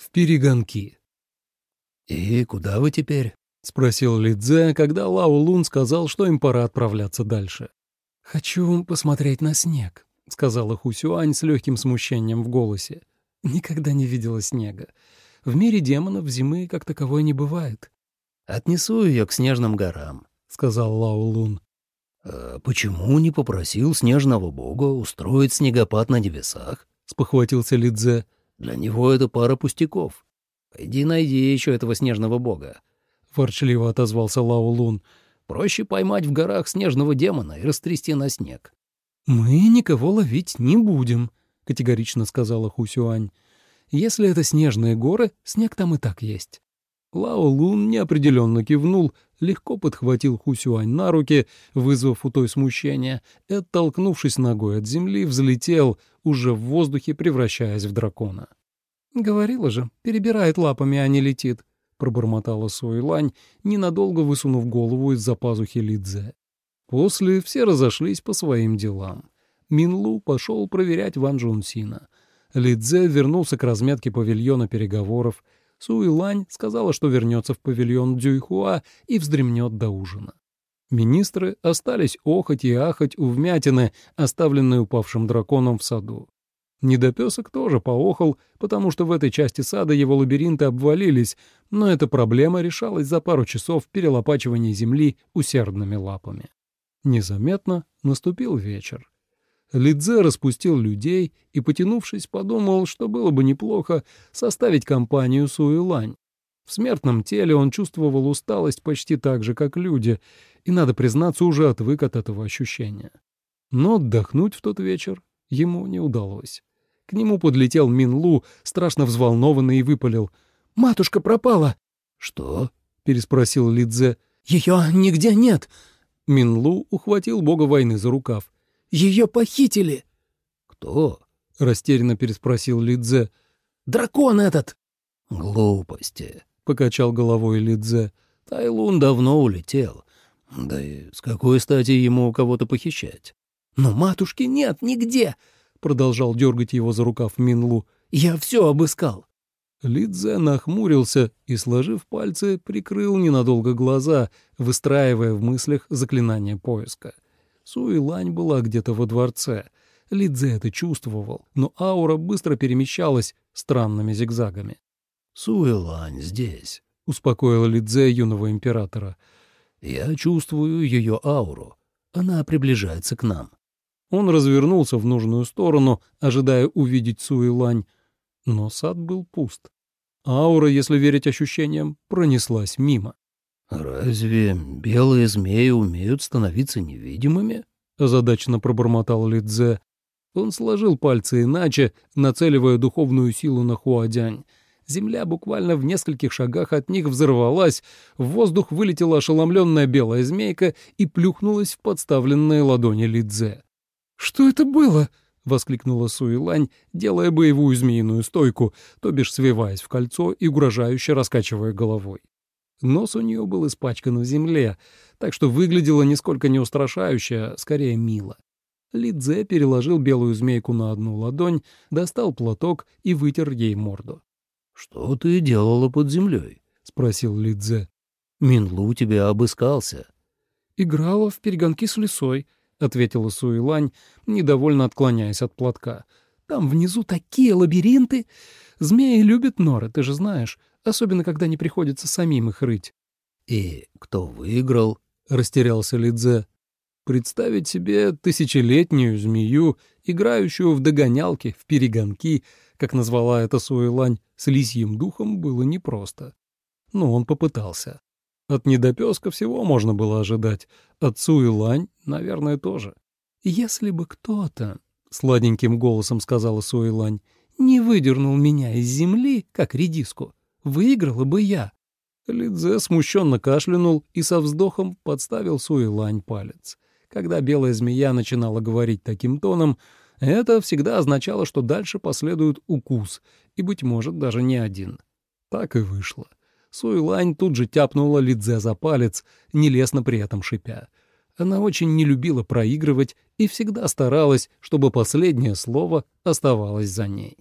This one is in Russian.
в перегонки. «И куда вы теперь?» — спросил Лидзе, когда Лао Лун сказал, что им пора отправляться дальше. «Хочу посмотреть на снег», — сказала Хусюань с легким смущением в голосе. «Никогда не видела снега. В мире демонов зимы как таковой не бывает». «Отнесу ее к снежным горам», — сказал Лао Лун. «А почему не попросил снежного бога устроить снегопад на небесах?» — спохватился Лидзе. «Для него это пара пустяков. Пойди найди еще этого снежного бога», — ворчливо отозвался Лао Лун. «Проще поймать в горах снежного демона и растрясти на снег». «Мы никого ловить не будем», — категорично сказала Хусюань. «Если это снежные горы, снег там и так есть». Лао Лун неопределенно кивнул, легко подхватил Хусюань на руки, вызвав у той смущение, и, оттолкнувшись ногой от земли, взлетел, уже в воздухе превращаясь в дракона. «Говорила же, перебирает лапами, а не летит», — пробормотала Суэлань, ненадолго высунув голову из-за пазухи Лидзе. После все разошлись по своим делам. Минлу пошел проверять Ван Джунсина. Лидзе вернулся к разметке павильона переговоров — Суэлань сказала, что вернется в павильон Дюйхуа и вздремнет до ужина. Министры остались охоть и ахать у вмятины, оставленной упавшим драконом в саду. Недопесок тоже поохал, потому что в этой части сада его лабиринты обвалились, но эта проблема решалась за пару часов перелопачивания земли усердными лапами. Незаметно наступил вечер. Лидзе распустил людей и, потянувшись, подумал, что было бы неплохо составить компанию Суэлань. В смертном теле он чувствовал усталость почти так же, как люди, и, надо признаться, уже отвык от этого ощущения. Но отдохнуть в тот вечер ему не удалось. К нему подлетел Минлу, страшно взволнованный, и выпалил. «Матушка пропала!» «Что?» — переспросил Лидзе. «Ее нигде нет!» Минлу ухватил бога войны за рукав. Ее похитили!» «Кто?» — растерянно переспросил Лидзе. «Дракон этот!» «Глупости!» — покачал головой Лидзе. «Тайлун давно улетел. Да и с какой стати ему кого-то похищать?» «Но матушки нет нигде!» — продолжал дергать его за рукав Минлу. «Я все обыскал!» Лидзе нахмурился и, сложив пальцы, прикрыл ненадолго глаза, выстраивая в мыслях заклинание поиска. Суэлань была где-то во дворце. Лидзе это чувствовал, но аура быстро перемещалась странными зигзагами. «Суэлань здесь», — успокоил Лидзе юного императора. «Я чувствую ее ауру. Она приближается к нам». Он развернулся в нужную сторону, ожидая увидеть Суэлань, но сад был пуст. Аура, если верить ощущениям, пронеслась мимо. «Разве белые змеи умеют становиться невидимыми?» — озадаченно пробормотал Лидзе. Он сложил пальцы иначе, нацеливая духовную силу на Хуадянь. Земля буквально в нескольких шагах от них взорвалась, в воздух вылетела ошеломленная белая змейка и плюхнулась в подставленные ладони Лидзе. «Что это было?» — воскликнула Суэлань, делая боевую змеиную стойку, то бишь свиваясь в кольцо и угрожающе раскачивая головой. Нос у нее был испачкан в земле, так что выглядело нисколько не устрашающе, а скорее мило. Лидзе переложил белую змейку на одну ладонь, достал платок и вытер ей морду. — Что ты делала под землей? — спросил Лидзе. — Минлу тебя обыскался. — Играла в перегонки с лисой, — ответила Суэлань, недовольно отклоняясь от платка. — Там внизу такие лабиринты! Змеи любят норы, ты же знаешь особенно когда не приходится самим их рыть. «И кто выиграл?» — растерялся Лидзе. Представить себе тысячелетнюю змею, играющую в догонялки, в перегонки, как назвала это Суэлань, с лисьим духом было непросто. Но он попытался. От недопеска всего можно было ожидать, от Суэлань, наверное, тоже. «Если бы кто-то», — сладеньким голосом сказала Суэлань, — «не выдернул меня из земли, как редиску, Выиграла бы я. Лидзе смущенно кашлянул и со вздохом подставил Суэлань палец. Когда белая змея начинала говорить таким тоном, это всегда означало, что дальше последует укус, и, быть может, даже не один. Так и вышло. Суэлань тут же тяпнула Лидзе за палец, нелестно при этом шипя. Она очень не любила проигрывать и всегда старалась, чтобы последнее слово оставалось за ней.